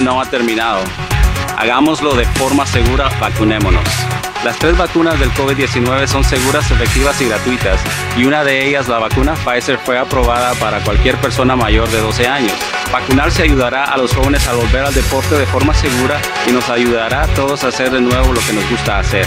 no ha terminado. Hagámoslo de forma segura, vacunémonos. Las tres vacunas del COVID-19 son seguras, efectivas y gratuitas, y una de ellas, la vacuna Pfizer, fue aprobada para cualquier persona mayor de 12 años. Vacunarse ayudará a los jóvenes a volver al deporte de forma segura y nos ayudará a todos a hacer de nuevo lo que nos gusta hacer.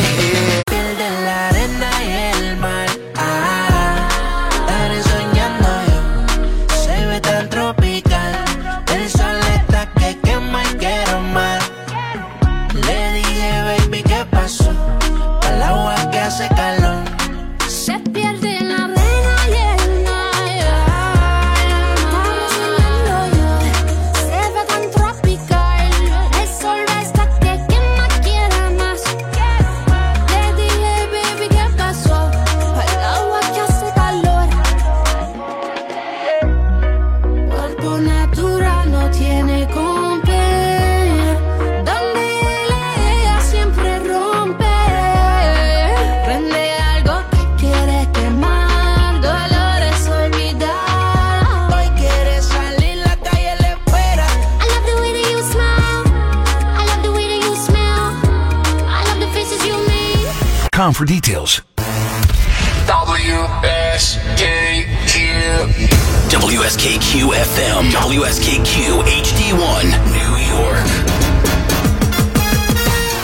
for details. WSKQ. WSKQ FM. WSKQ HD1, New York.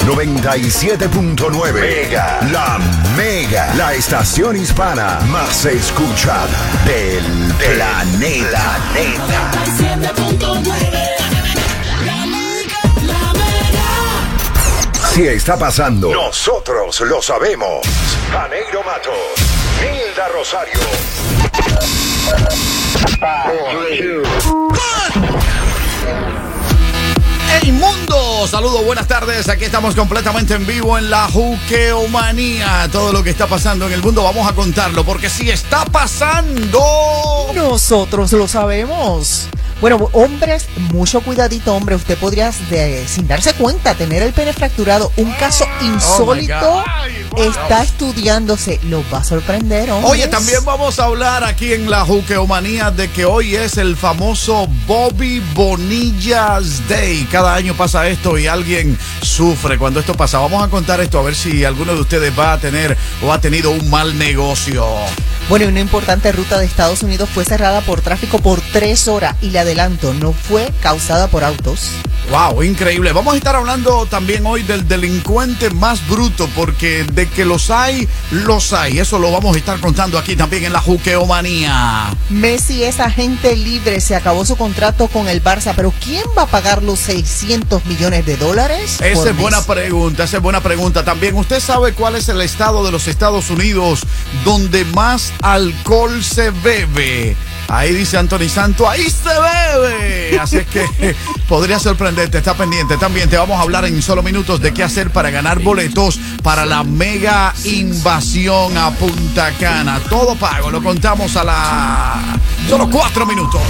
97.9 Mega. La Mega. La estación hispana más escuchada del planeta. planeta. 97.9 Si está pasando, nosotros lo sabemos. Janeiro Mato, Hilda Rosario. ¡Hey mundo! Saludos, buenas tardes. Aquí estamos completamente en vivo en la Juqueomanía. Todo lo que está pasando en el mundo vamos a contarlo porque si está pasando. Nosotros lo sabemos. Bueno, hombres, mucho cuidadito, hombre. Usted podría, sin darse cuenta, tener el pene fracturado. Un caso oh insólito está estudiándose. Los va a sorprender, hombre. Oye, también vamos a hablar aquí en la Juqueomanía de que hoy es el famoso Bobby Bonillas Day. Cada año pasa esto y alguien sufre cuando esto pasa. Vamos a contar esto a ver si alguno de ustedes va a tener o ha tenido un mal negocio. Bueno, una importante ruta de Estados Unidos fue cerrada por tráfico por tres horas y le adelanto, no fue causada por autos. Wow, increíble. Vamos a estar hablando también hoy del delincuente más bruto, porque de que los hay, los hay. Eso lo vamos a estar contando aquí también en la Juqueomanía. Messi es agente libre, se acabó su contrato con el Barça, pero ¿quién va a pagar los 600 millones de dólares? Esa es buena pregunta, esa es buena pregunta. También, ¿usted sabe cuál es el estado de los Estados Unidos donde más alcohol se bebe. Ahí dice Anthony Santo, ahí se bebe. Así que podría sorprenderte, está pendiente. También te vamos a hablar en solo minutos de qué hacer para ganar boletos para la mega invasión a Punta Cana. Todo pago, lo contamos a la... Solo cuatro minutos.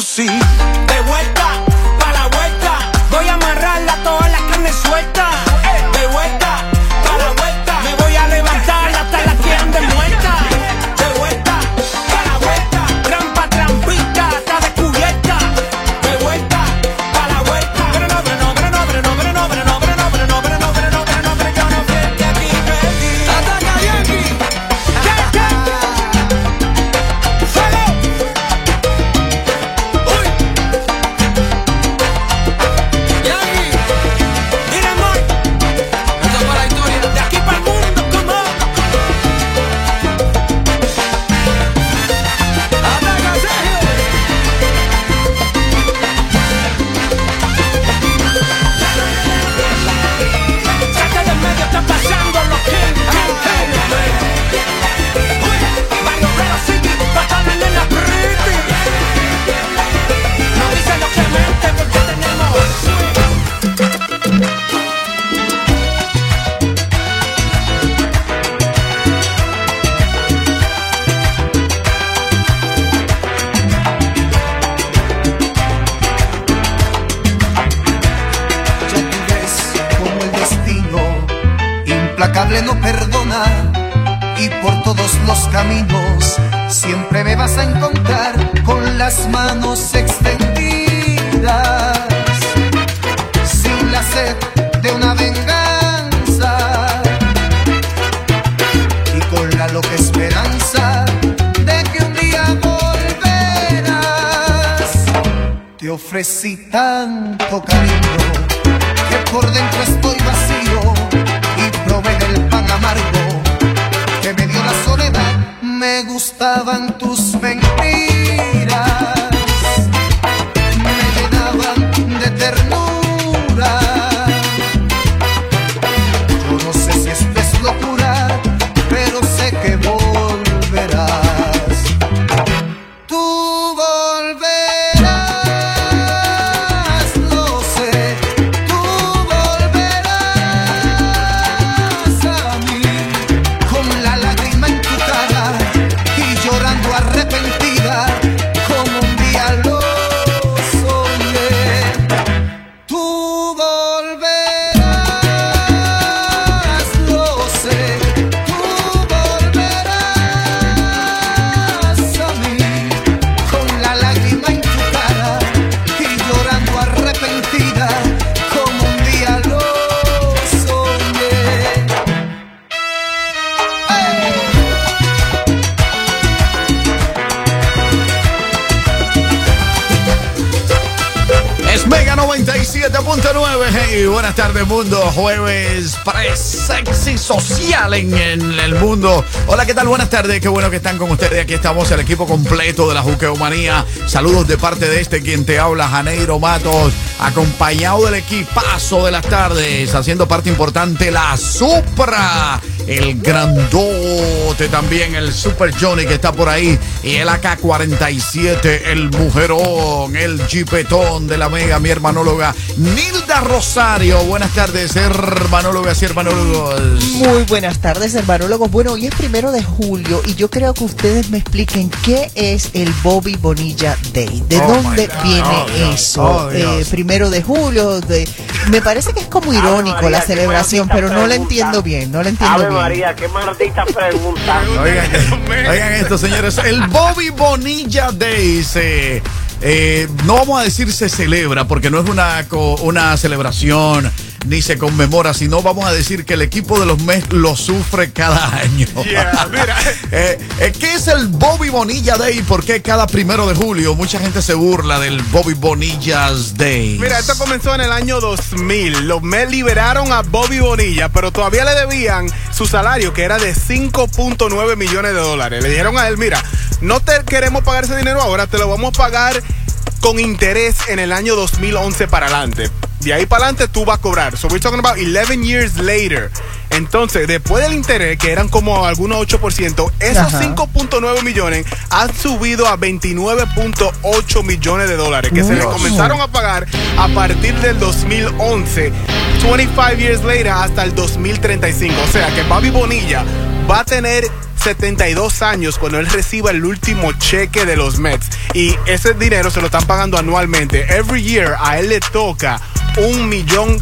conocí. tanto cariño que por dentro estoy vacío y probé el pan amargo que me dio la soledad. Me gustaban mundo. Jueves pre-sexy social en, el mundo. Hola, ¿qué tal? Buenas tardes. Qué bueno que están con ustedes. Aquí estamos el equipo completo de la Juqueomanía. Saludos de parte de este quien te habla, Janeiro Matos, acompañado del equipazo de las tardes, haciendo parte importante la Supra, el grandote también, el Super Johnny que está por ahí, y el AK-47, el mujerón, el chipetón de la mega, mi hermanóloga Nilda Rosario. Buenas tardes, hermanólogos y hermanólogos. Muy buenas tardes, hermanólogos. Bueno, hoy es primero de julio y yo creo que ustedes me expliquen qué es el Bobby Bonilla Day. ¿De oh, dónde viene oh, eso? Oh, eh, primero de julio. Me parece que es como irónico la celebración, pero no la entiendo bien. No la entiendo bien. María, qué maldita pregunta. oigan, oigan, esto, señores. El Bobby Bonilla Day se eh, no vamos a decir se celebra porque no es una, una celebración ni se conmemora, sino vamos a decir que el equipo de los Mets lo sufre cada año. Yeah, mira. Eh, eh, ¿Qué es el Bobby Bonilla Day? ¿Por qué cada primero de julio mucha gente se burla del Bobby Bonillas Day? Mira, esto comenzó en el año 2000. Los Mets liberaron a Bobby Bonilla, pero todavía le debían su salario, que era de 5.9 millones de dólares. Le dijeron a él, mira, no te queremos pagar ese dinero ahora, te lo vamos a pagar con interés en el año 2011 para adelante. De ahí para adelante tú vas a cobrar. So we're talking about 11 years later. Entonces, después del interés, que eran como algunos 8%, esos Ajá. 5.9 millones han subido a 29.8 millones de dólares, que se le comenzaron a pagar a partir del 2011, 25 years later, hasta el 2035. O sea que Bobby Bonilla va a tener 72 años cuando él reciba el último cheque de los Mets. Y ese dinero se lo están pagando anualmente. Every year a él le toca un millón,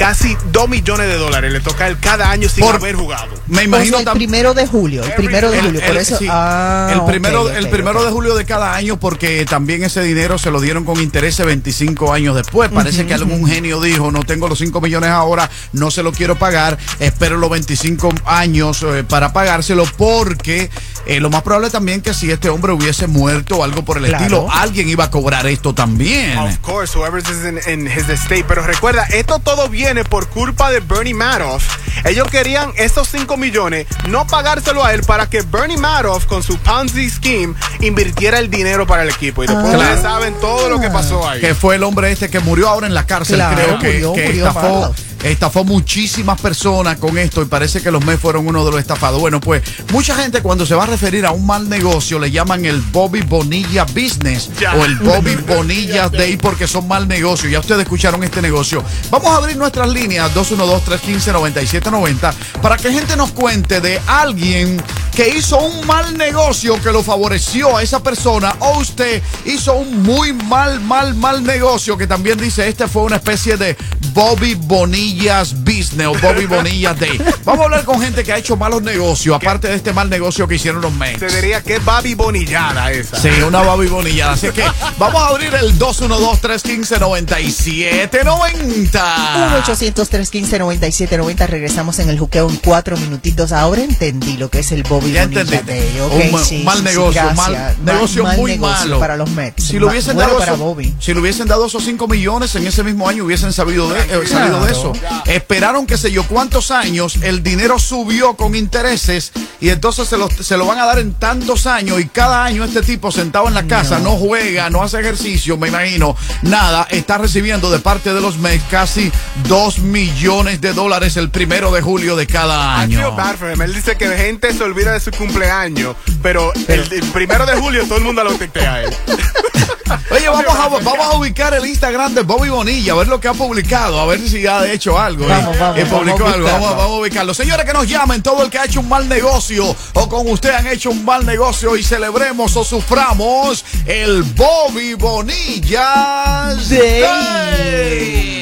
casi dos millones de dólares. Le toca a él cada año sin Por- haber jugado. Me imagino sea, el primero de julio. El primero de El- julio. Por el- eso. sí, Ah, el ok, primero, el primero de julio de cada año, porque también ese dinero se lo dieron con interés 25 años después. Parece que algún genio dijo: No tengo los 5 millones ahora, no se lo quiero pagar, espero los 25 años eh, para pagárselo, porque eh, lo más probable también que si este hombre hubiese muerto o algo por el Claro. estilo, alguien iba a cobrar esto también. Of course, whoever's is in, in his estate. Pero recuerda, esto todo viene por culpa de Bernie Madoff. Ellos querían esos 5 millones, no pagárselo a él para que Bernie Madoff, con su Ponzi scheme, invirtiera el dinero para el equipo. Y después Ah. ustedes saben todo lo que pasó ahí. que fue el hombre este que murió ahora en la cárcel, Claro, creo que, murió, que murió estafó. Estafó muchísimas personas con esto y parece que los Mets fueron uno de los estafados. Bueno, pues mucha gente cuando se va a referir a un mal negocio le llaman el Bobby Bonilla Business Ya. o el Bobby Bonilla Day porque son mal negocios. Ya ustedes escucharon este negocio. Vamos a abrir nuestras líneas 212-315-9790 para que gente nos cuente de alguien que hizo un mal negocio que lo favoreció a esa persona o usted hizo un muy mal, mal, mal negocio que también dice este fue una especie de Bobby Bonillas Business o Bobby Bonillas Day. Vamos a hablar con gente que ha hecho malos negocios, aparte de este mal negocio que hicieron los Mets. Se diría que es Bobby Bonillada esa. Sí, una Bobby Bonillada. Así que vamos a abrir el 212-315-9790. 1-800-315-9790. Regresamos en el juqueo en cuatro minutitos. Ahora entendí lo que es el Bobby Ya entendí. Un, ma- sí, mal sí, sí, negocio, gracias. mal Ma- negocio mal muy negocio malo. para los Mets. Si lo Ma- hubiesen bueno dado para esos- Bobby. si le hubiesen dado esos 5 millones en ese mismo año hubiesen sabido de, eh, salido de eso. Esperaron que sé yo cuántos años, el dinero subió con intereses y entonces se lo, se lo van a dar en tantos años y cada año este tipo sentado en la casa no, juega, no hace ejercicio, me imagino, nada, está recibiendo de parte de los Mets casi 2 millones de dólares el primero de julio de cada año. Él dice que gente se olvida de su cumpleaños, pero el, el primero de julio todo el mundo lo tictea a él. Oye, vamos a, vamos a ubicar el Instagram de Bobby Bonilla, a ver lo que ha publicado, a ver si ha hecho algo. Vamos, eh, vamos, eh, publicó vamos a algo. Vamos, vamos a ubicarlo. Señores, que nos llamen, todo el que ha hecho un mal negocio o con usted han hecho un mal negocio y celebremos o suframos el Bobby Bonilla Day. Day.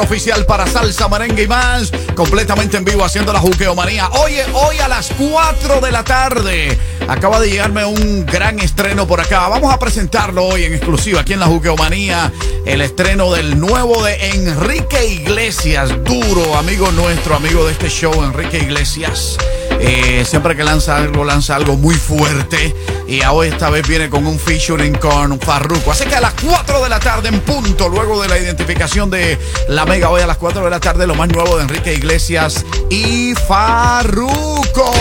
Oficial para salsa, merengue y más. Completamente en vivo haciendo la juqueomanía. Oye, hoy a las 4 de la tarde. Acaba de llegarme un gran estreno por acá. Vamos a presentarlo hoy en exclusiva aquí en la juqueomanía. El estreno del nuevo de Enrique Iglesias. Duro, amigo nuestro, amigo de este show, Enrique Iglesias. Eh, siempre que lanza algo, lanza algo muy fuerte. Y hoy esta vez viene con un featuring con Farruko. Así que a las 4 de la tarde en punto, luego de la identificación de la Mega, hoy a las 4 de la tarde, lo más nuevo de Enrique Iglesias y Farruko.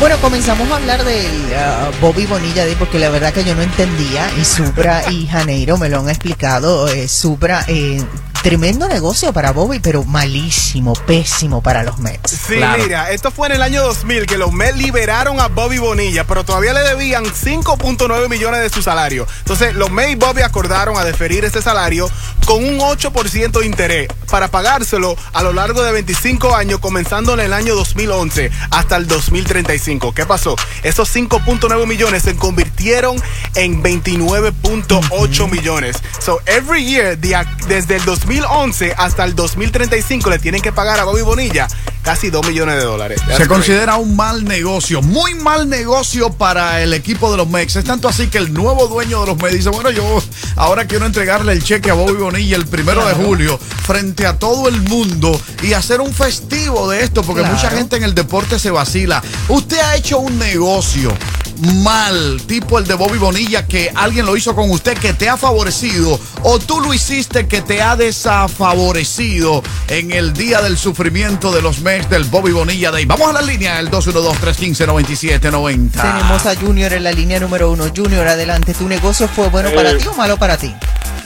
Bueno, comenzamos a hablar del ah, Bobby Bonilla porque la verdad que yo no entendía y Supra y Janeiro me lo han explicado. Eh, Supra, eh, tremendo negocio para Bobby, pero malísimo, pésimo para los Mets. Sí, mira, esto fue en el año 2000 que los Mets liberaron a Bobby Bonilla, pero todavía le debían 5.9 millones de su salario. Entonces, los Mets y Bobby acordaron a deferir ese salario con un 8% de interés para pagárselo a lo largo de 25 años, comenzando en el año 2011 hasta el 2035. ¿Qué pasó? Esos 5.9 millones se convirtieron en 29.8 millones. So, every year, de ac- desde el 2011 hasta el 2035, le tienen que pagar a Bobby Bonilla casi 2 millones de dólares. That's Se considera un mal negocio, muy mal negocio para el equipo de los Mex. Es tanto así que el nuevo dueño de los Mex dice, bueno, yo ahora quiero entregarle el cheque a Bobby Bonilla el primero de julio frente a todo el mundo y hacer un festivo de esto, porque Claro. mucha gente en el deporte se vacila. Usted ha hecho un negocio mal, tipo el de Bobby Bonilla, que alguien lo hizo con usted que te ha favorecido, o tú lo hiciste que te ha desafavorecido en el día del sufrimiento de los meses del Bobby Bonilla Day. Vamos a la línea, el 212-315-9790. Tenemos a Junior en la línea número uno. Junior, adelante. ¿Tu negocio fue bueno para Eh, ti o malo para ti?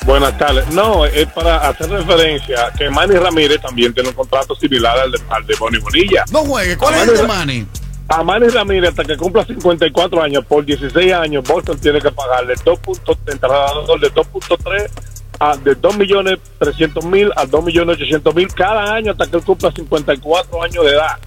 Buenas tardes. No, es para hacer referencia que Manny Ramírez también tiene un contrato similar al de, al de Bonnie Bonilla. No juegue, ¿cuál A es el de Manny? A Manny Ramírez, hasta que cumpla 54 años, por 16 años, Boston tiene que pagarle 2 puntos, de entrada de 2.3 a de 2 millones 300 mil a 2 millones 800 mil cada año hasta que él cumpla 54 años de edad.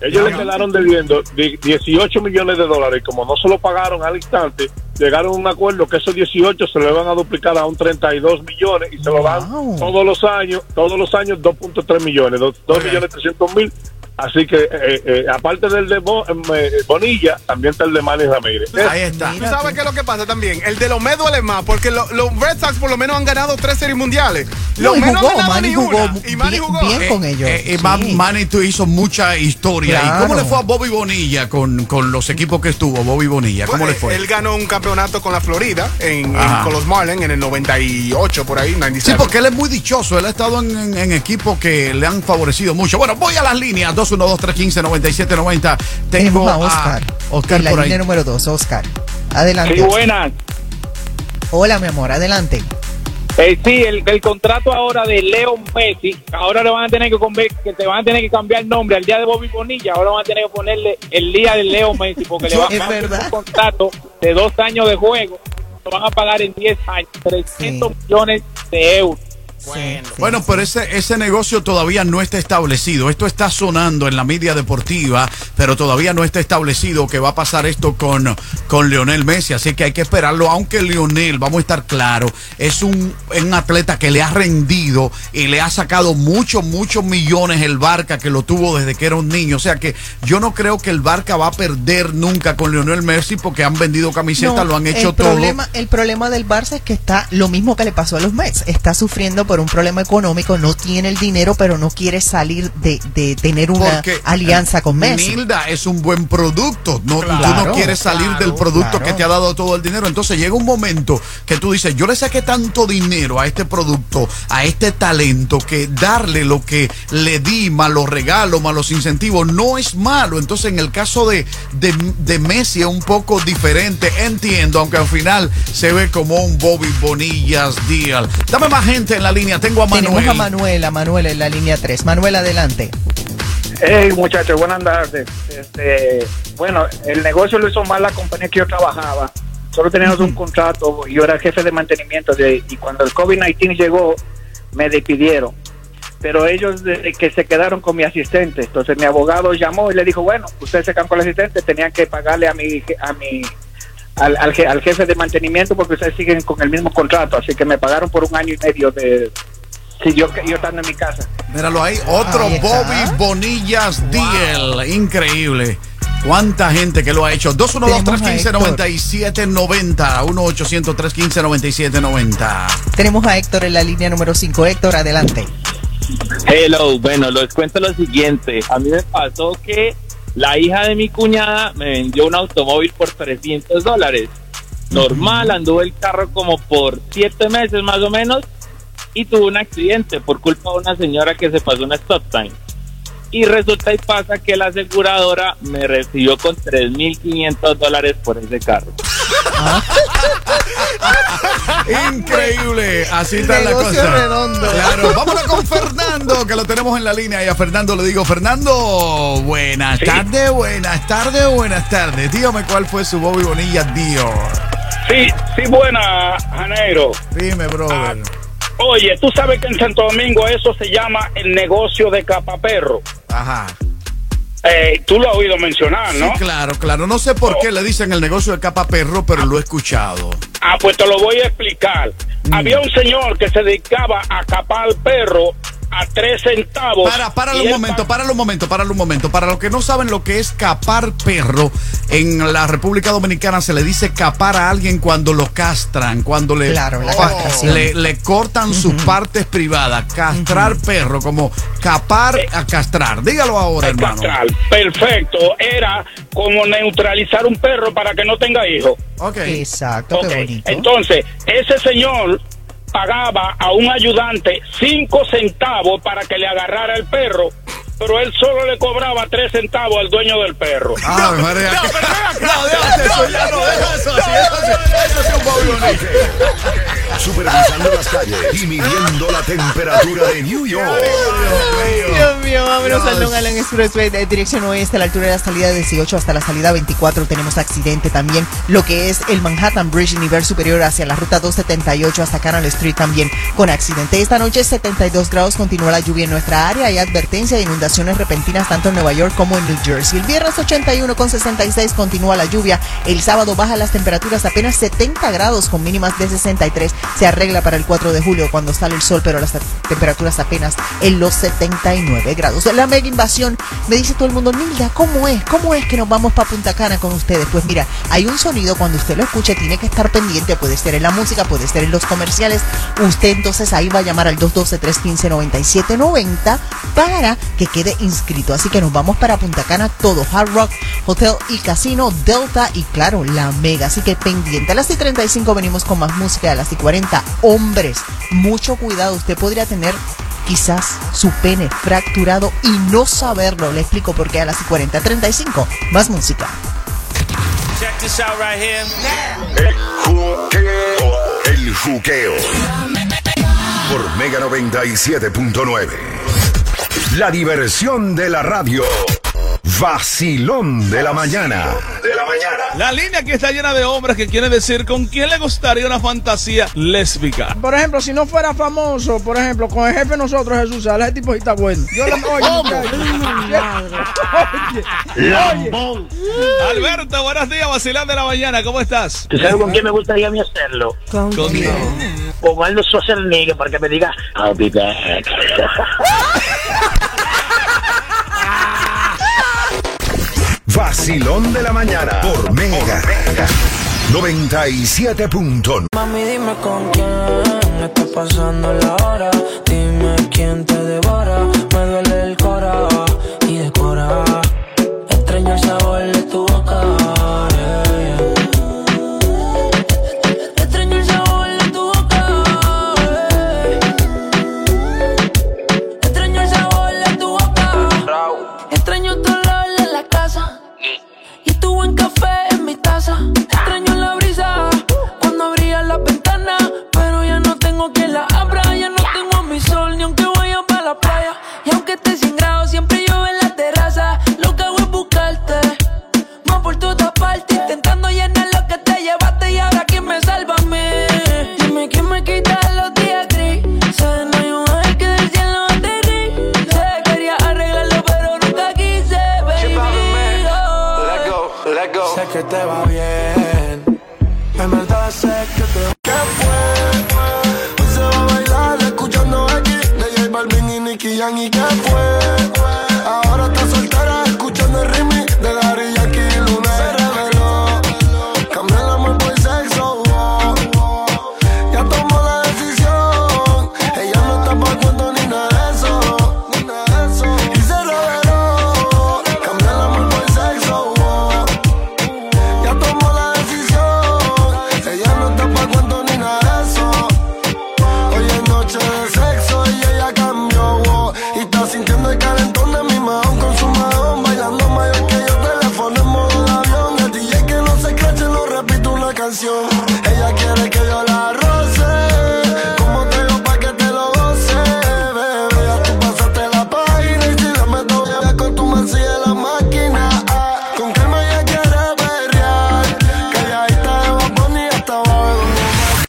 Ellos le quedaron debiendo di- 18 millones de dólares y como no se lo pagaron al instante, llegaron a un acuerdo que esos 18 se le van a duplicar a un 32 millones y se lo dan todos los años, todos los años 2.3 millones, 2, millones 300 mil. Así que, eh, eh, aparte del de Bo- eh, Bonilla, también está el de Manny Ramírez. está. ¿Tú sabes qué es lo que pasa también? El de los me duele más, porque lo- los Red Sox por lo menos han ganado tres series mundiales. No, Los Mets no han jugó, ganado Manny ni jugó una. Y Manny jugó. bien con ellos. Eh, eh, Sí. Man- Manny tú hizo mucha historia. ¿Y cómo le fue a Bobby Bonilla con, con los equipos que estuvo? Bobby Bonilla, ¿cómo le fue? Él ganó un campeonato con la Florida, en, en- con los Marlins en el 98, por ahí, Sí, 97. porque él es muy dichoso. Él ha estado en, en- en equipos que le han favorecido mucho. Bueno, voy a las líneas. 212-315-9790. Tengo Tenemos a Oscar. Oscar en la por ahí. línea número dos, Oscar. Adelante. Sí, buenas. Hola, mi amor, adelante. Eh, sí, el, el contrato ahora de Leo Messi, ahora le van a tener que conver- que te van a tener que cambiar el nombre al día de Bobby Bonilla, ahora van a tener que ponerle el día de Leo Messi porque le van a verdad. un contrato de dos años de juego, lo van a pagar en 10 años, 300 millones de euros. Bueno, pero ese, ese negocio todavía no está establecido. Esto está sonando en la media deportiva, pero todavía no está establecido que va a pasar esto con, con Lionel Messi. Así que hay que esperarlo. Aunque Lionel, vamos a estar claros, es un, un atleta que le ha rendido y le ha sacado muchos, muchos millones el Barca que lo tuvo desde que era un niño. O sea que yo no creo que el Barca va a perder nunca con Lionel Messi porque han vendido camisetas, No, lo han hecho el todo. Problema, el problema del Barça es que está lo mismo que le pasó a los Mets. Está sufriendo por un problema económico, no tiene el dinero, pero no quiere salir de, de tener una Porque, alianza con Messi. Nilda es un buen producto. No, tú no quieres salir claro, del producto claro. que te ha dado todo el dinero. Entonces llega un momento que tú dices, yo le saqué tanto dinero a este producto, a este talento, que darle lo que le di, más los regalos, más los incentivos, no es malo. Entonces en el caso de, de, de Messi es un poco diferente, entiendo, aunque al final se ve como un Bobby Bonillas deal. Dame más gente en la línea, tengo a Manuel. Tenemos a Manuel, a Manuel en la línea 3. Manuel, adelante. Hey muchachos, buenas tardes. Este, bueno, el negocio lo hizo mal la compañía que yo trabajaba. Solo teníamos un contrato, yo era jefe de mantenimiento de, y cuando el COVID-19 llegó me despidieron. Pero ellos desde que se quedaron con mi asistente, entonces mi abogado llamó y le dijo, bueno, ustedes se quedan con el asistente, tenían que pagarle a mi, a mi al, al, al jefe de mantenimiento porque ustedes siguen con el mismo contrato, así que me pagaron por un año y medio de si yo, yo estando en mi casa. Míralo ahí, otro Ahí. Bobby Bonillas Deal. Increíble. ¿Cuánta gente que lo ha hecho? 212-315-9790. 1-800-315-9790. Tenemos a Héctor en la línea número 5. Héctor, adelante. Hello, bueno, les cuento lo siguiente. A mí me pasó que la hija de mi cuñada me vendió un automóvil por 300 dólares. Normal, anduvo el carro como por 7 meses más o menos y tuvo un accidente por culpa de una señora que se pasó una stop time. Y resulta y pasa que la aseguradora me recibió con 3.500 dólares por ese carro. Increíble. Así está la cosa. redondo. Claro, vámonos con Fernando, que lo tenemos en la línea. Y a Fernando le digo, Fernando, buenas tardes, buenas tardes, buenas tardes. Dígame cuál fue su Bobby Bonilla Deal. Sí, sí, buena, Janeiro. Dime, brother. Oye, tú sabes que en Santo Domingo eso se llama el negocio de capaperro. Ajá. Eh, tú lo has oído mencionar, ¿no? Sí, claro, claro. No sé por qué le dicen el negocio de capa perro, pero lo he escuchado. Ah, pues te lo voy a explicar. Mm. Había un señor que se dedicaba a capar perro a 3 centavos. Para, para un momento, para un momento, para un momento. Para los que no saben lo que es capar perro, en la República Dominicana se le dice capar a alguien cuando lo castran, cuando le, Claro, la fa- castración. le, le cortan sus partes privadas. Castrar perro, como capar a castrar. Dígalo ahora, hermano. castrar. Perfecto, era como neutralizar un perro para que no tenga hijos. Exacto, Ok, qué bonito. Entonces, ese señor pagaba a un ayudante 5 centavos para que le agarrara el perro, pero él solo le cobraba 3 centavos al dueño del perro. Ah, María. No, déjate eso, ya no, deja eso así, eso es un. Supervisando las calles y midiendo la temperatura de New York. Dios mío, vámonos al Long Island Expressway de dirección oeste a la altura de la salida 18 hasta la salida 24 tenemos accidente también lo que es el Manhattan Bridge nivel superior hacia la ruta 278 hasta Canal Street también con accidente. Esta noche 72 grados continúa la lluvia en nuestra área hay advertencia de inundaciones repentinas tanto en Nueva York como en New Jersey. El viernes 81 con 66 continúa la lluvia. El sábado baja las temperaturas apenas 70 grados con mínimas de 63. Se arregla para el 4 de julio cuando sale el sol, pero las temperaturas apenas en los 79 grados. La mega invasión, me dice todo el mundo, Nilda, ¿cómo es? ¿Cómo es que nos vamos para Punta Cana con ustedes? Pues mira, hay un sonido cuando usted lo escuche, tiene que estar pendiente, puede ser en la música, puede ser en los comerciales. Usted entonces ahí va a llamar al 212-315-9790 para que quede inscrito. Así que nos vamos para Punta Cana, todo, Hard Rock, Hotel y Casino, Delta y claro, la Mega. Así que pendiente. A las y 35 venimos con más música, a las y 40, hombres, mucho cuidado, usted podría tener quizás su pene fracturado y no saberlo. Le explico por qué a las y 40, 35, más música. Check this out right here. El juqueo. El juqueo. Por Mega 97.9. La diversión de la radio. Vacilón de la mañana. De la mañana. La línea que está llena de hombres que quieren decir con quién le gustaría una fantasía lésbica. Por ejemplo, si no fuera famoso, por ejemplo, con el jefe de nosotros, Jesús Sala, ese tipo está bueno. Yo le oye. Oye, Lambón. Alberto, buenos días, vacilón de la mañana, ¿cómo estás? ¿Tú sabes con quién me gustaría a mí hacerlo? ¿Con quién? Con Arnold Schwarzenegger para que me diga I'll be back. Vacilón de la mañana. Por Mega. 97.9. Mami, dime con quién está pasando la hora. Dime quién te devora. Me duele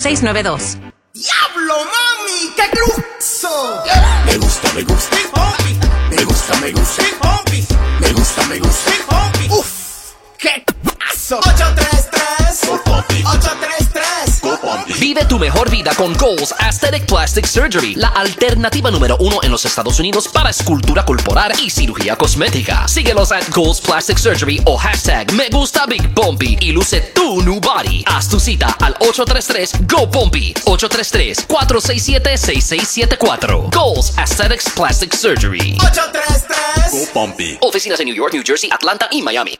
692. ¡Diablo, mami! ¡Qué cruzo! Me gusta, me gusta. Me gusta, me gusta. Me gusta, me gusta. ¡Uf! ¡Qué paso! 833 833 Vive tu mejor vida vida con Goals Aesthetic Plastic Surgery, la alternativa número uno en los Estados Unidos para escultura corporal y cirugía cosmética. Síguelos at Goals Plastic Surgery o hashtag me gusta Big Bumpy y luce tu new body. Haz tu cita al 833 Go Bumpy 833 467 6674. Goals Aesthetics Plastic Surgery. 833 Go Bumpy. Oficinas en New York, New Jersey, Atlanta y Miami.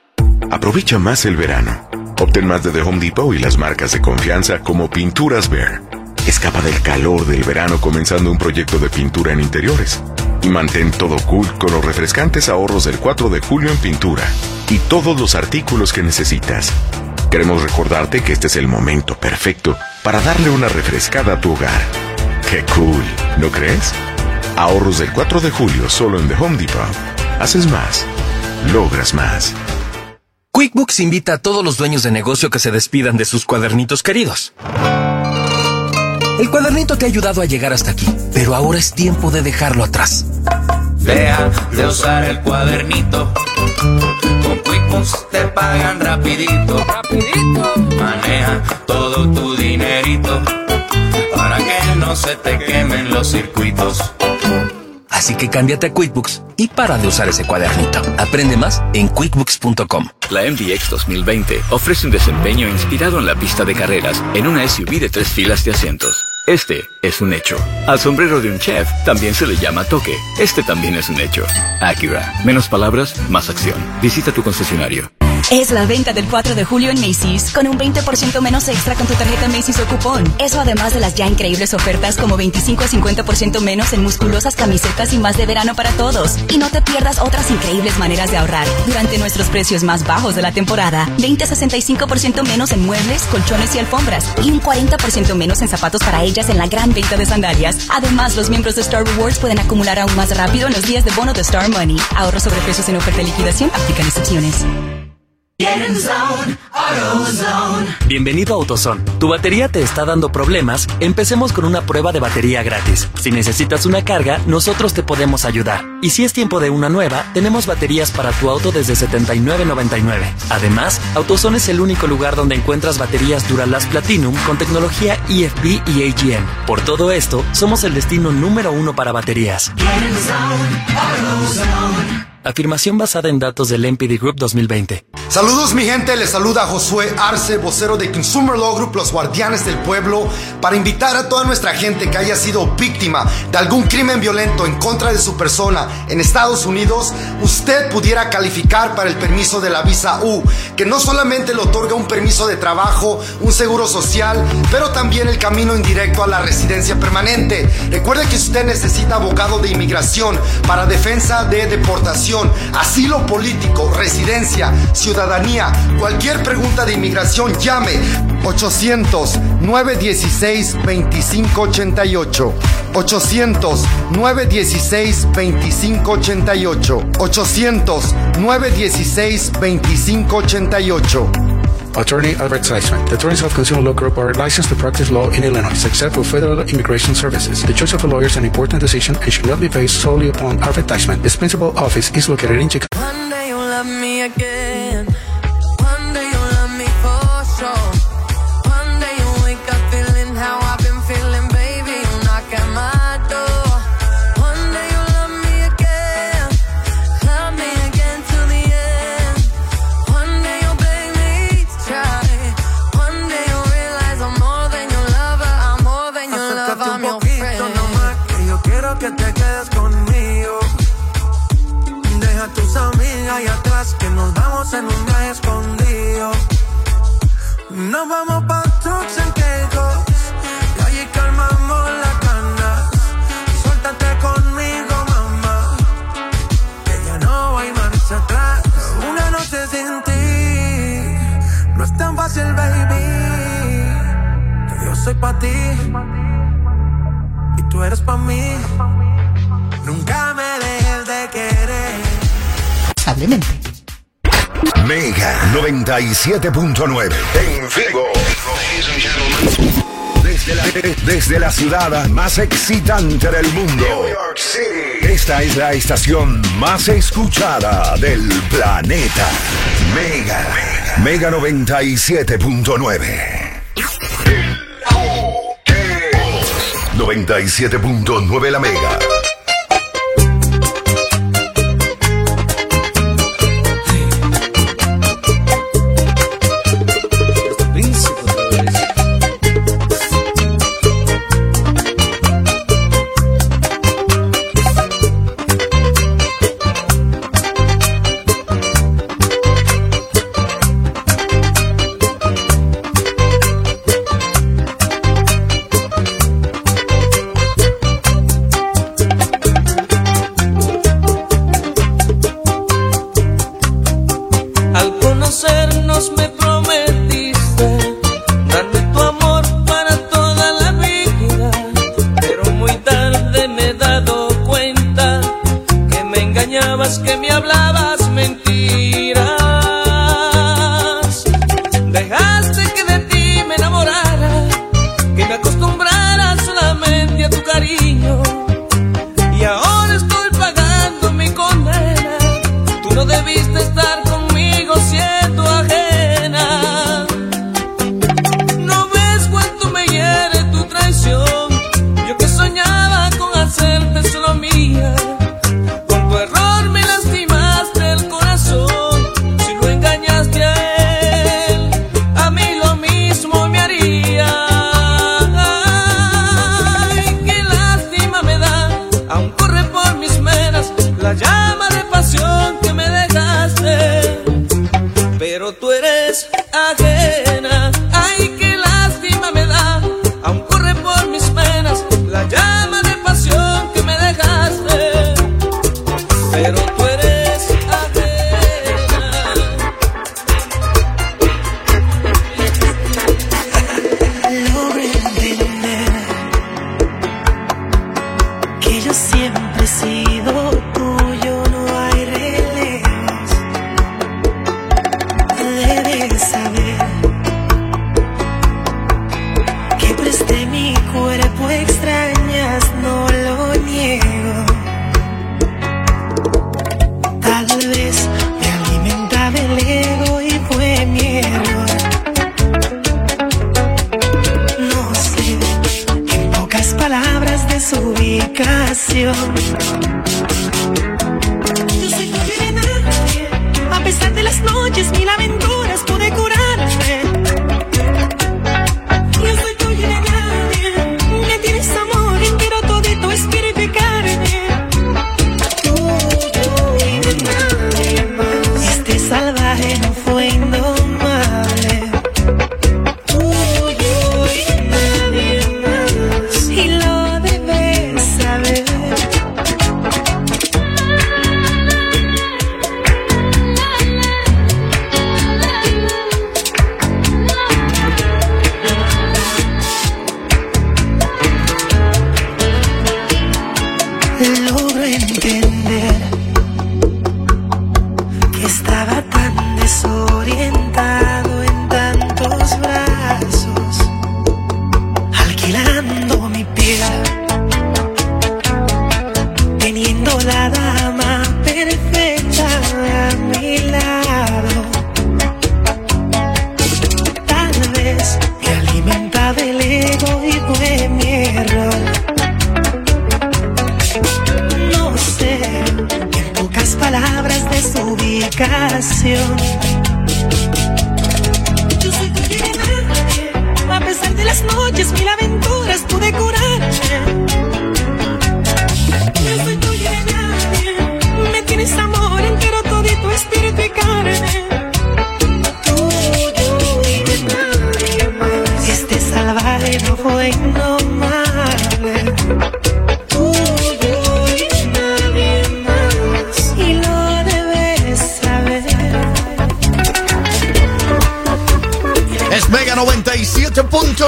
Aprovecha más el verano. Obtén más de The Home Depot y las marcas de confianza como Pinturas Bear. Escapa del calor del verano comenzando un proyecto de pintura en interiores. Y mantén todo cool con los refrescantes ahorros del 4 de julio en pintura y todos los artículos que necesitas. Queremos recordarte que este es el momento perfecto para darle una refrescada a tu hogar. ¡Qué cool! ¿No crees? Ahorros del 4 de julio solo en The Home Depot. Haces más. Logras más. QuickBooks invita a todos los dueños de negocio que se despidan de sus cuadernitos queridos. El cuadernito te ha ayudado a llegar hasta aquí, pero ahora es tiempo de dejarlo atrás. Deja de usar el cuadernito. Con QuickBooks te pagan rapidito. Rapidito. Maneja todo tu dinerito. Para que no se te quemen los circuitos. Así que cámbiate a QuickBooks y para de usar ese cuadernito. Aprende más en quickbooks.com. La MDX 2020 ofrece un desempeño inspirado en la pista de carreras en una SUV de tres filas de asientos. Este es un hecho. Al sombrero de un chef también se le llama toque. Este también es un hecho. Acura. Menos palabras, más acción. Visita tu concesionario. Es la venta del 4 de julio en Macy's con un 20% menos extra con tu tarjeta Macy's o cupón. Eso además de las ya increíbles ofertas como 25 a 50% menos en musculosas camisetas y más de verano para todos. Y no te pierdas otras increíbles maneras de ahorrar durante nuestros precios más bajos de la temporada. 20 a 65% menos en muebles, colchones y alfombras. Y un 40% menos en zapatos para ellas en la gran venta de sandalias. Además, los miembros de Star Rewards pueden acumular aún más rápido en los días de bono de Star Money. Ahorro sobre precios en oferta y liquidación. Aplican excepciones. Get in the zone, AutoZone. Bienvenido a AutoZone. ¿Tu batería te está dando problemas? Empecemos con una prueba de batería gratis. Si necesitas una carga, nosotros te podemos ayudar. Y si es tiempo de una nueva, tenemos baterías para tu auto desde $79.99. Además, AutoZone es el único lugar donde encuentras baterías Duralast Platinum con tecnología EFB y AGM. Por todo esto, somos el destino número uno para baterías. Get in the zone, AutoZone. Afirmación basada en datos del MPD Group 2020. Saludos mi gente, les saluda Josué Arce, vocero de Consumer Law Group, los guardianes del pueblo, para invitar a toda nuestra gente que haya sido víctima de algún crimen violento en contra de su persona en Estados Unidos, usted pudiera calificar para el permiso de la visa U, que no solamente le otorga un permiso de trabajo, un seguro social, pero también el camino indirecto a la residencia permanente. Recuerde que usted necesita abogado de inmigración para defensa de deportación, asilo político, residencia, ciudadanía, cualquier pregunta de inmigración, llame 800-916-2588. 800-916-2588. 800-916-2588. Attorney Advertisement. The attorneys of Consumer Law Group are licensed to practice law in Illinois, except for federal immigration services. The choice of a lawyer is an important decision and should not be based solely upon advertisement. Its principal office is located in Chicago. Soy pa' ti y tú eres pa' mí. Nunca me dejes de querer. Sablemente. Mega 97.9 en vivo. Desde la, desde la ciudad más excitante del mundo. Esta es la estación más escuchada del planeta. Mega. Mega 97.9. 97.9 La Mega.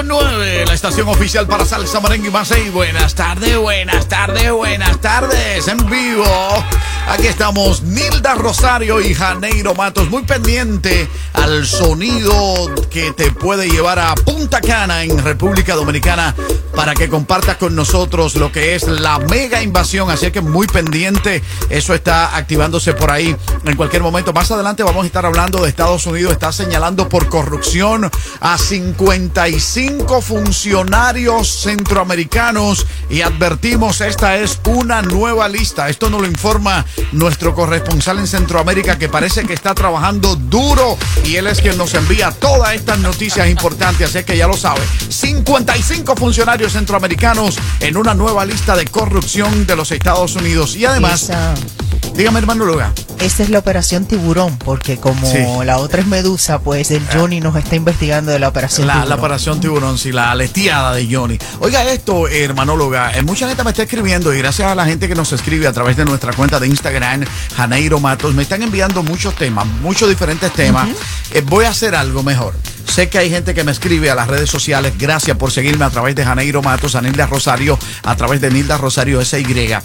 9, la estación oficial para Salsa Marengo y buenas tardes, buenas tardes, buenas tardes, en vivo. Aquí estamos Nilda Rosario y Janeiro Matos, muy pendiente al sonido que te puede llevar a Punta Cana en República Dominicana para que compartas con nosotros lo que es la mega invasión. Así que muy pendiente, eso está activándose por ahí en cualquier momento. Más adelante vamos a estar hablando de Estados Unidos, está señalando por corrupción a 55 funcionarios centroamericanos y advertimos, esta es una nueva lista. Esto nos lo informa nuestro corresponsal en Centroamérica que parece que está trabajando duro y él es quien nos envía todas estas noticias importantes, así que ya lo sabe. 55 funcionarios centroamericanos en una nueva lista de corrupción de los Estados Unidos y además, Esa- dígame hermano Luga. Esa es la operación tiburón, porque como Sí. la otra es Medusa, pues el Johnny nos está investigando de la operación La, tiburón. la operación tiburón, sí, la aleteada de Johnny. Oiga esto, hermanóloga, eh, mucha gente me está escribiendo y gracias a la gente que nos escribe a través de nuestra cuenta de Instagram, Janeiro Matos, me están enviando muchos temas, muchos diferentes temas. Eh, voy a hacer algo mejor. Sé que hay gente que me escribe a las redes sociales. Gracias por seguirme a través de Janeiro Matos, a Nilda Rosario, a través de Nilda Rosario SY.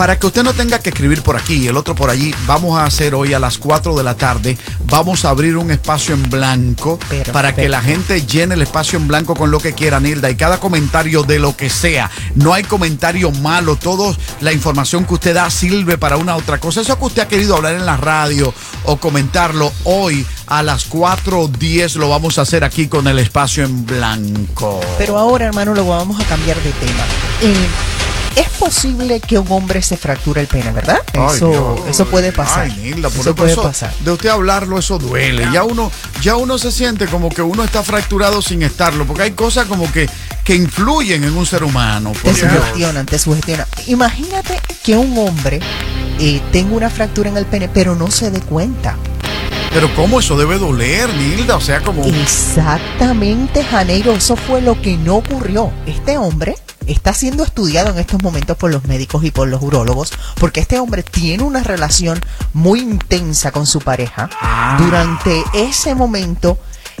Para que usted no tenga que escribir por aquí y el otro por allí, vamos a hacer hoy a las 4 de la tarde, vamos a abrir un espacio en blanco para que la gente llene el espacio en blanco con lo que quiera, Nilda, y cada comentario de lo que sea. No hay comentario malo, toda la información que usted da sirve para una otra cosa. Eso que usted ha querido hablar en la radio o comentarlo hoy a las 4.10 lo vamos a hacer aquí con el espacio en blanco. Pero ahora, hermano, lo vamos a cambiar de tema. Eh, es posible que un hombre se fracture el pene, ¿verdad? Ay, eso, Dios. eso puede pasar. Ay, Nilda, por eso puede eso- pasar. De usted hablarlo, eso duele. Ya uno, ya uno se siente como que uno está fracturado sin estarlo, porque hay cosas como que, que influyen en un ser humano. Te Dios. sugestionan, te sugestionan. Imagínate que un hombre eh, tenga una fractura en el pene, pero no se dé cuenta. Pero cómo eso debe doler, Nilda, o sea, como Exactamente, Janeiro, eso fue lo que no ocurrió. Este hombre está siendo estudiado en estos momentos por los médicos y por los urólogos, porque este hombre tiene una relación muy intensa con su pareja. Durante ese momento,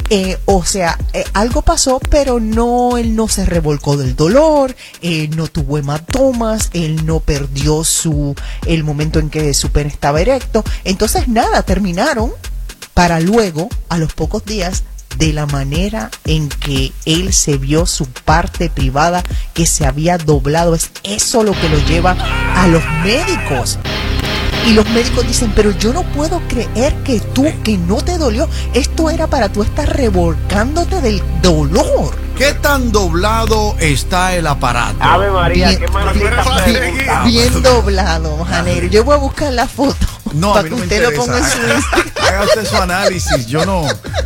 eh, o sea, eh, algo pasó, pero no, él no se revolcó del dolor, él no tuvo hematomas, él no perdió su, el momento en que su pene estaba erecto. Entonces, nada, terminaron para luego, a los pocos días, de la manera en que él se vio su parte privada que se había doblado. Es eso lo que lo lleva a los médicos. Y los médicos dicen, pero yo no puedo creer que tú, que no te dolió, esto era para tú estar revolcándote del dolor. ¿Qué tan doblado está el aparato? Ave María, Bien- qué bien- pregunta. Bien doblado, Janeiro. Yo voy a buscar la foto No, a para mí que no me usted lo interesa. ponga en su Instagram. Haga usted su análisis. Yo no,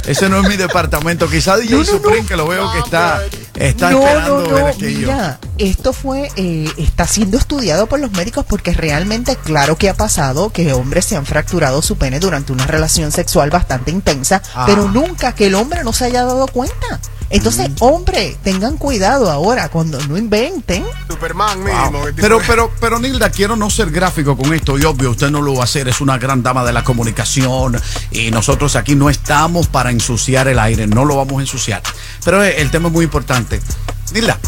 ese no es mi departamento. Quizá DJ Supreme, que lo veo que está, está no, esperando no, no, ver aquello. mira, esto fue, eh, está siendo estudiado por los médicos porque realmente claro que ha pasado que hombres se han fracturado su pene durante una relación sexual bastante intensa, Ah. pero nunca que el hombre no se haya dado cuenta. Entonces, Mm. hombre, tengan cuidado ahora cuando no inventen. Superman Wow. Pero, pero, pero Nilda, quiero no ser gráfico con esto y obvio, usted no lo va a hacer, es una gran dama de la comunicación y nosotros aquí no estamos para ensuciar el aire, no lo vamos a ensuciar. Pero eh, el tema es muy importante. Nilda,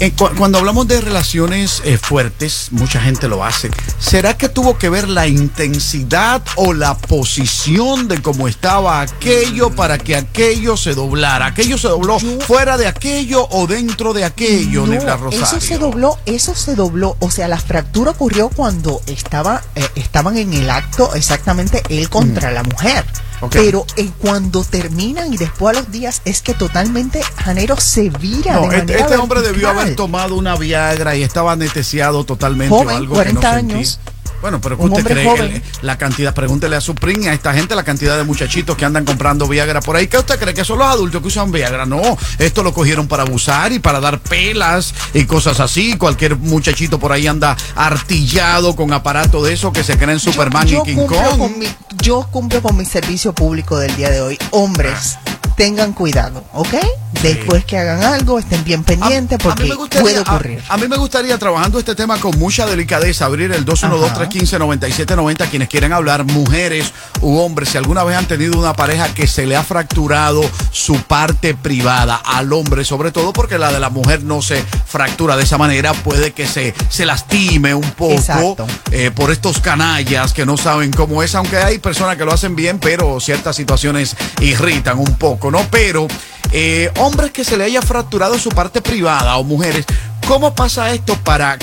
eh, cu- cuando hablamos de relaciones eh, fuertes, mucha gente lo hace. ¿Será que tuvo que ver la intensidad o la posición de cómo estaba aquello para que aquello se doblara? ¿Aquello se dobló fuera de aquello o dentro de aquello, No, Rosario? eso se dobló, eso se dobló. O sea, la fractura ocurrió cuando estaba, eh, estaban en el acto exactamente él contra la mujer. Pero eh, cuando terminan y después a los días es que totalmente Janero se vira No, de este, este hombre debió haber tomado una Viagra y estaba anestesiado totalmente Joven, o algo 40 que no sentí. Bueno, pero ¿qué Un usted cree? joven. La cantidad, pregúntele a su prima, a esta gente, la cantidad de muchachitos que andan comprando Viagra por ahí. ¿Qué usted cree? ¿Que son los adultos que usan Viagra? No, esto lo cogieron para abusar y para dar pelas y cosas así. Cualquier muchachito por ahí anda artillado con aparato de eso que se creen Superman yo y King Kong. mi, yo cumplo con mi servicio público del día de hoy. Hombres, tengan cuidado, ¿ok? Después que hagan algo, estén bien pendientes porque puede ocurrir. A, a mí me gustaría, trabajando este tema con mucha delicadeza, abrir el 212-315-9790. Quienes quieren hablar, mujeres u hombres, si alguna vez han tenido una pareja que se le ha fracturado su parte privada al hombre, sobre todo porque la de la mujer no se fractura de esa manera, puede que se, se lastime un poco eh, por estos canallas que no saben cómo es, aunque hay personas que lo hacen bien, pero ciertas situaciones irritan un poco, ¿no? Pero Eh, hombres que se le haya fracturado su parte privada o mujeres, ¿cómo pasa esto para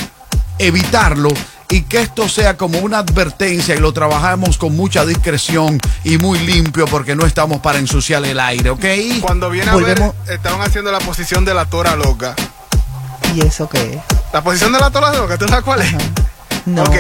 evitarlo? Y que esto sea como una advertencia y lo trabajamos con mucha discreción y muy limpio porque no estamos para ensuciar el aire, ¿ok? Cuando viene a ver, estaban haciendo la posición de la tora loca. ¿Y eso qué es? La posición de la tora loca, ¿tú sabes cuál es? No. Ok,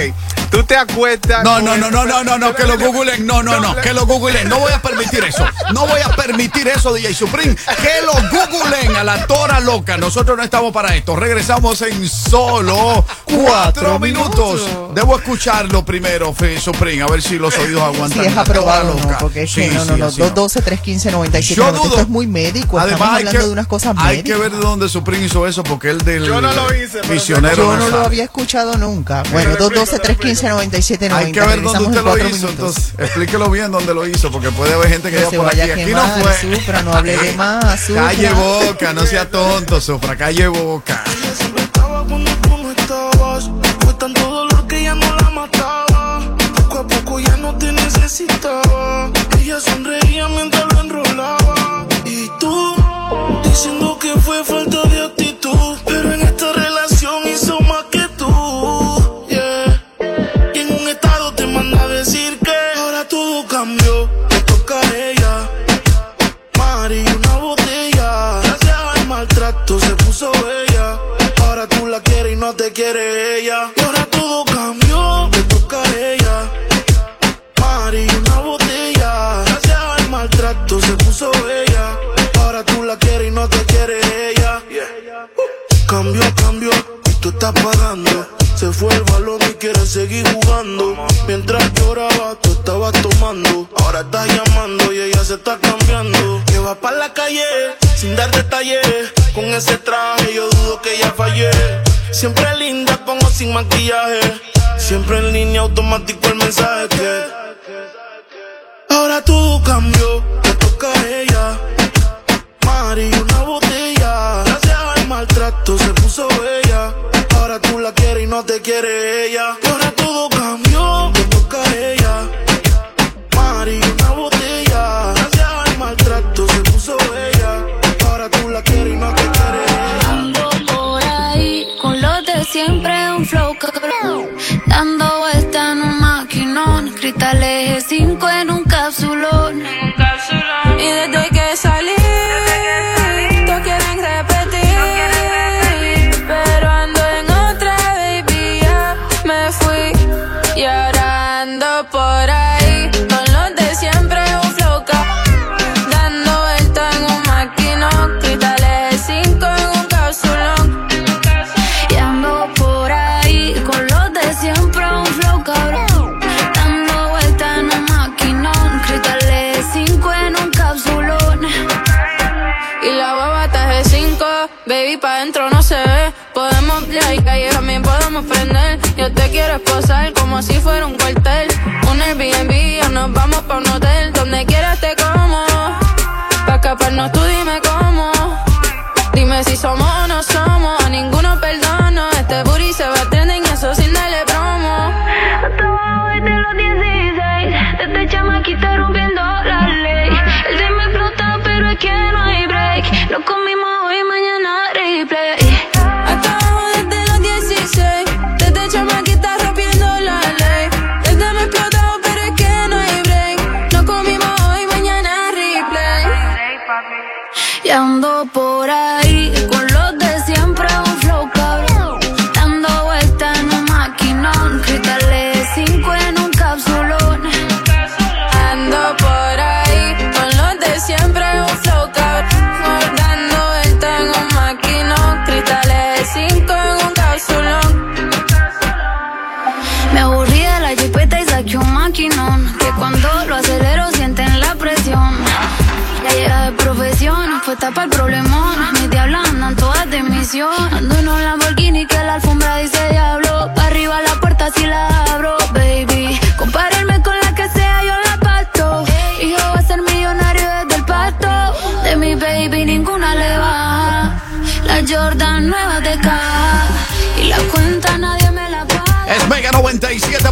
tú te acuestas. No, no, el- no, no, no, no, no, que lo googlen. No, no, no, que lo googlen. No voy a permitir eso. No voy a permitir eso, DJ Supreme. Que lo googlen a la tora loca. Nosotros no estamos para esto. Regresamos en solo cuatro minutos. Debo escucharlo primero, Fe Supreme, a ver si los oídos aguantan. Si es aprobado no, Loca. porque es Sí, que no, no, no, así no. 212 315 97 Yo Esto dudo. es muy médico, Además, hay hablando que, de unas cosas hay médicas. que ver de dónde Supreme hizo eso, porque él del Yo no lo hice, Yo no no lo había escuchado nunca. Bueno, 212 315 97 Hay que ver dónde usted lo cuatro hizo, minutos. entonces explíquelo bien dónde lo hizo, porque puede haber gente que Que ya se por aquí. Aquí no fue. Supra, no hable de más, Supra. Calle boca, no sea tonto, Sufra, calle boca. estaba cuando tú no estabas. Fue tanto dolor que ya no la mataba. Poco a poco ya no te necesitaba. Ella sonreía mientras lo enrolaba. Y tú, diciendo que fue falta Y ahora todo cambió, te toca a ella. Mari, una botella. Gracias al maltrato se puso bella. Ahora tú la quieres y no te quiere ella. Cambió, cambió, y tú estás pagando. Se fue el balón y quiere seguir jugando. Mientras lloraba, tú estabas tomando. Ahora estás llamando y ella se está cambiando. Que va para la calle sin dar detalles. Con ese traje yo dudo que ella fallé. Siempre linda, pongo sin maquillaje. Siempre en línea automático el mensaje que. Ahora todo cambió, te toca a ella. Mari, una botella. Gracias al maltrato se puso bella. Ahora tú la quieres y no te quiere ella. Ahora todo maquinón, cristales 5 en un cápsulón. Y desde que salí, Yo te quiero esposar como si fuera un cuartel. Un Airbnb o nos vamos pa' un hotel. Donde quieras te como. Pa' escaparnos tú dime cómo. Dime si somos o no somos. A ninguno perdono. Este booty se va Y ando por ahí profesión, fue para el problemón. Mis diablas andan todas de misión. Ando en un Lamborghini que la alfombra dice diablo. Pa' arriba la puerta si la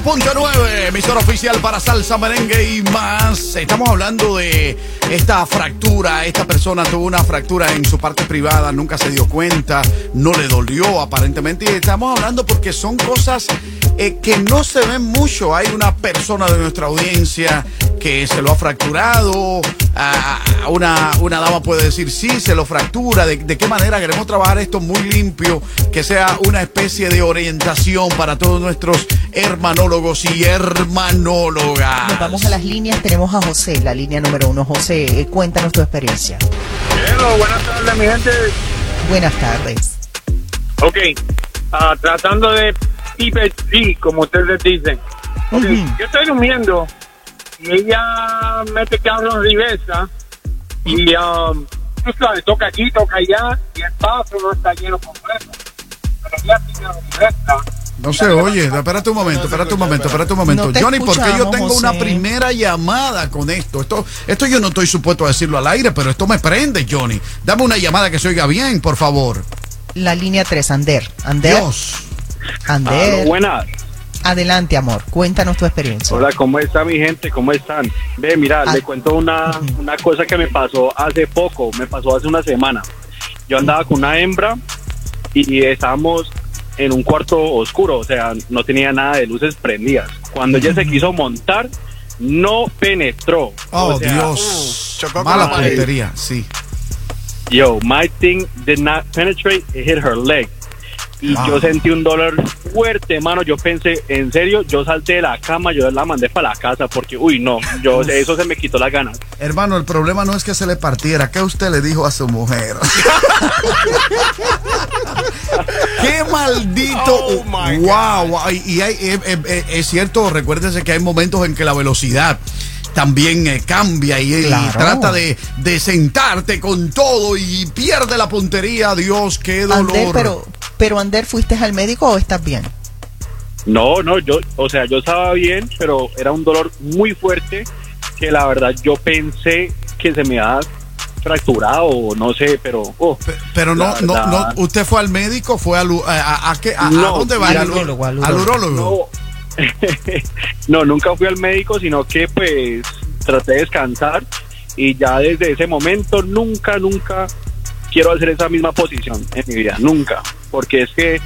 106.9, emisora oficial para salsa, merengue y más. Estamos hablando de esta fractura. Esta persona tuvo una fractura en su parte privada, nunca se dio cuenta, no le dolió aparentemente. Y estamos hablando porque son cosas eh, que no se ven mucho. Hay una persona de nuestra audiencia que se lo ha fracturado. Ah, una, una dama puede decir sí, se lo fractura. ¿De, de qué manera queremos trabajar esto muy limpio? Que sea una especie de orientación para todos nuestros hermanólogos y hermanólogas. Nos vamos a las líneas. Tenemos a José, la línea número uno. José, eh, cuéntanos tu experiencia. Hello, buenas tardes, mi gente. Buenas tardes. Ok, ah, tratando de PPG, como ustedes dicen. Ok, Yo estoy durmiendo y ella mete carro en reversa y, um, tú sabes, toca aquí, toca allá y el paso no está lleno completo. Pero ella sigue en reversa. No se oye, espérate un momento, espérate un momento, espérate un momento. No Johnny, porque yo tengo una primera llamada con esto. Esto, esto yo no estoy supuesto a decirlo al aire, pero esto me prende, Johnny. Dame una llamada que se oiga bien, por favor. La línea 3, Ander. Ander. Dios. Ander. Aló, buenas. Adelante, amor. Cuéntanos tu experiencia. Hola, ¿cómo está mi gente? ¿Cómo están? Ve, mira, le cuento una, una cosa que me pasó hace poco, me pasó hace una semana. Yo andaba con una hembra y estábamos en un cuarto oscuro, o sea, no tenía nada de luces prendidas. Cuando ella se quiso montar, no penetró. Oh, O sea, Dios. Mala puntería, sí. Yo, my thing did not penetrate, it hit her leg. Y Wow. yo sentí un dolor fuerte, mano. Yo pensé, en serio, yo salté de la cama, yo la mandé para la casa porque, uy, no, yo eso se me quitó las ganas. Hermano, el problema no es que se le partiera. ¿Qué usted le dijo a su mujer? ¡Qué maldito! wow, wow. Y, y hay- eh, eh, eh, es cierto, recuérdese que hay momentos en que la velocidad también eh, cambia y, y Claro. trata de, de sentarte con todo y pierde la puntería. Dios, qué dolor. Ander, pero, pero Ander, ¿fuiste al médico o estás bien? No, no, yo, o sea, yo estaba bien, pero era un dolor muy fuerte que la verdad yo pensé que se me había fracturado o no sé, pero... oh, Pero no, no, no, usted fue al médico, fue al, a, a, a qué- a- a No, dónde va? mira, Al urólogo, al al urólogo. No, nunca fui al médico, sino que pues traté de descansar y ya desde ese momento nunca, nunca quiero hacer esa misma posición en mi vida, nunca, porque es que,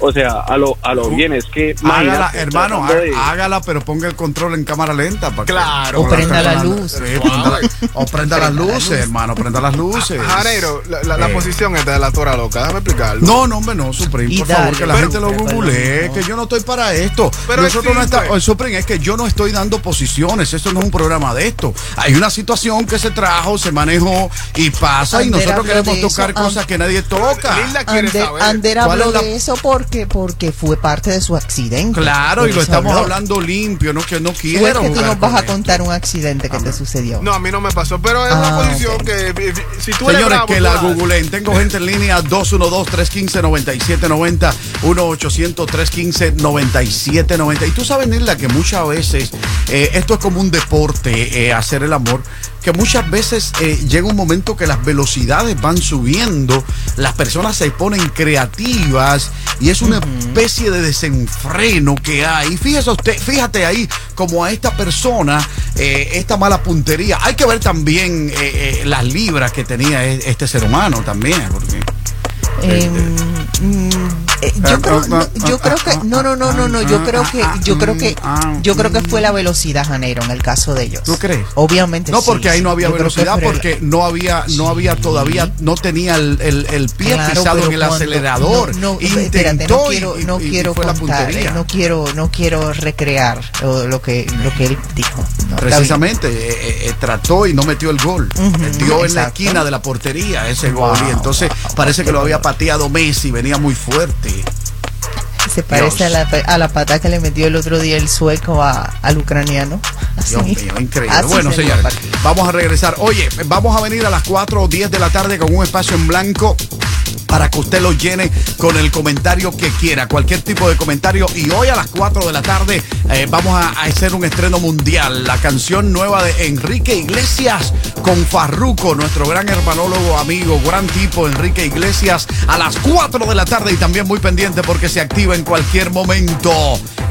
o sea, a lo, a lo bien es que... Hágala, hermano, hágala, pero ponga el control en cámara lenta. Para Claro. O prenda la luz. Sí, prenda o prenda las luces, hermano, prenda las luces. Janeiro, la, la- la Eh. posición esta de la tora loca, déjame explicarlo. No, no, hombre, no, Supreme, por favor, que la Pero- gente lo googlee, que yo no estoy para esto. Pero Nosotros no estamos, Supreme, es que yo no estoy dando posiciones, esto no es un programa de esto. Hay una situación que se trajo, se manejó y pasa y nosotros queremos tocar eso, cosas que nadie toca. Ander, Ander ¿Cuál habló de eso porque, porque fue parte de su accidente. Claro, y lo estamos habló. hablando limpio, no que no quiero. es que tú nos vas a contar un accidente que te sucedió. No, a mí no me pasó, pero es Ah, una posición ok. que eh, si tú eres Señores, bravo, que tú la googleen. Tengo gente en línea 212-315-9790, 1-800-315-9790. Y tú sabes, Nilda, que muchas veces eh, esto es como un deporte, eh, hacer el amor, que muchas veces eh, llega un momento que las velocidades van subiendo, las personas se ponen creativas y es una especie de desenfreno que hay. Fíjese usted, fíjate ahí como a esta persona, eh, esta mala puntería. Hay que ver también eh, las libras que tenía e- este ser humano también, porque Eh, mm, eh, yo creo, no, yo creo que no no no no no yo creo que yo creo que yo creo que fue la velocidad Janeiro en el caso de ellos ¿Tú crees? obviamente No, sí, porque ahí no había velocidad, porque no había, no había todavía, no tenía el, el- el pie Claro, pisado en el cuando- acelerador. No, no, espérate, no Intentó quiero, no y quiero contar, eh, no quiero, no quiero recrear eh, lo que, lo que él dijo. No, Precisamente, eh, eh, eh, trató y no metió el gol. Eh, Dio en la esquina de la portería ese gol. Y entonces parece que lo había pateado Messi, venía muy fuerte. Se parece a la, a la pata que le metió el otro día el sueco a- al ucraniano. Así. Dios mío, increíble. Así bueno, señores, vamos a regresar. Oye, vamos a venir a las 4 o 10 de la tarde con un espacio en blanco para que usted lo llene con el comentario que quiera, cualquier tipo de comentario. Y hoy a las 4 de la tarde eh, vamos a, a hacer un estreno mundial, la canción nueva de Enrique Iglesias con Farruco, nuestro gran hermanólogo, amigo, gran tipo Enrique Iglesias, a las 4 de la tarde y también muy pendiente porque se activa en cualquier momento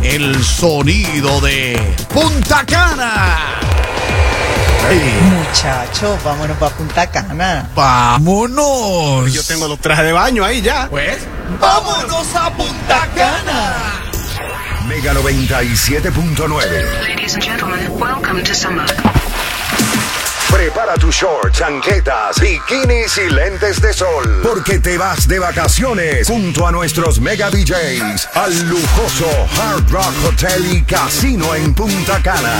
el sonido de Punta Cana. Muchachos, vámonos para Punta Cana. Vámonos. Yo tengo los trajes de baño ahí ya. Pues, vámonos a Punta Cana. Mega 97.9. Ladies and gentlemen, welcome to summer. Prepara tus shorts, chanquetas, bikinis y lentes de sol. Porque te vas de vacaciones junto a nuestros mega DJs al lujoso Hard Rock Hotel y Casino en Punta Cana.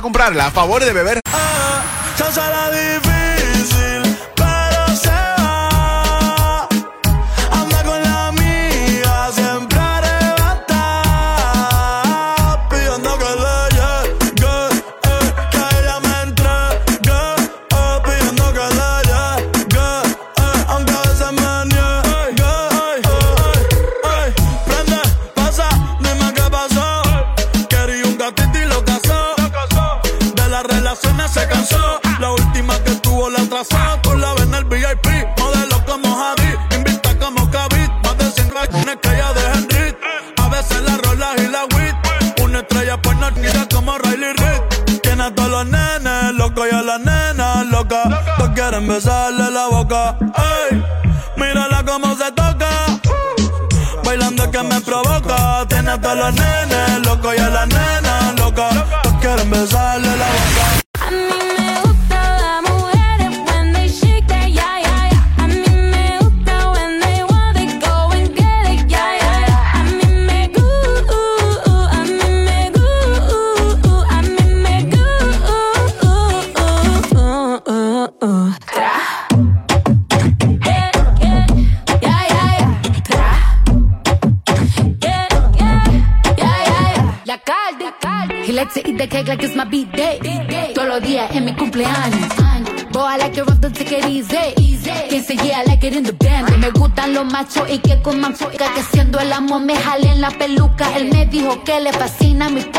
comprarla. A favor de beber. Se besarle la boca. Ey, mírala cómo se toca. Bailando que me provoca. Tiene a todos los nenes locos y a las nenas locas. Todos quieren besarle la boca. Yeah, like it in the band. Me gustan los machos y que con manfuca. Que siendo el amo me jale en la peluca. Él me dijo que le fascina mi pon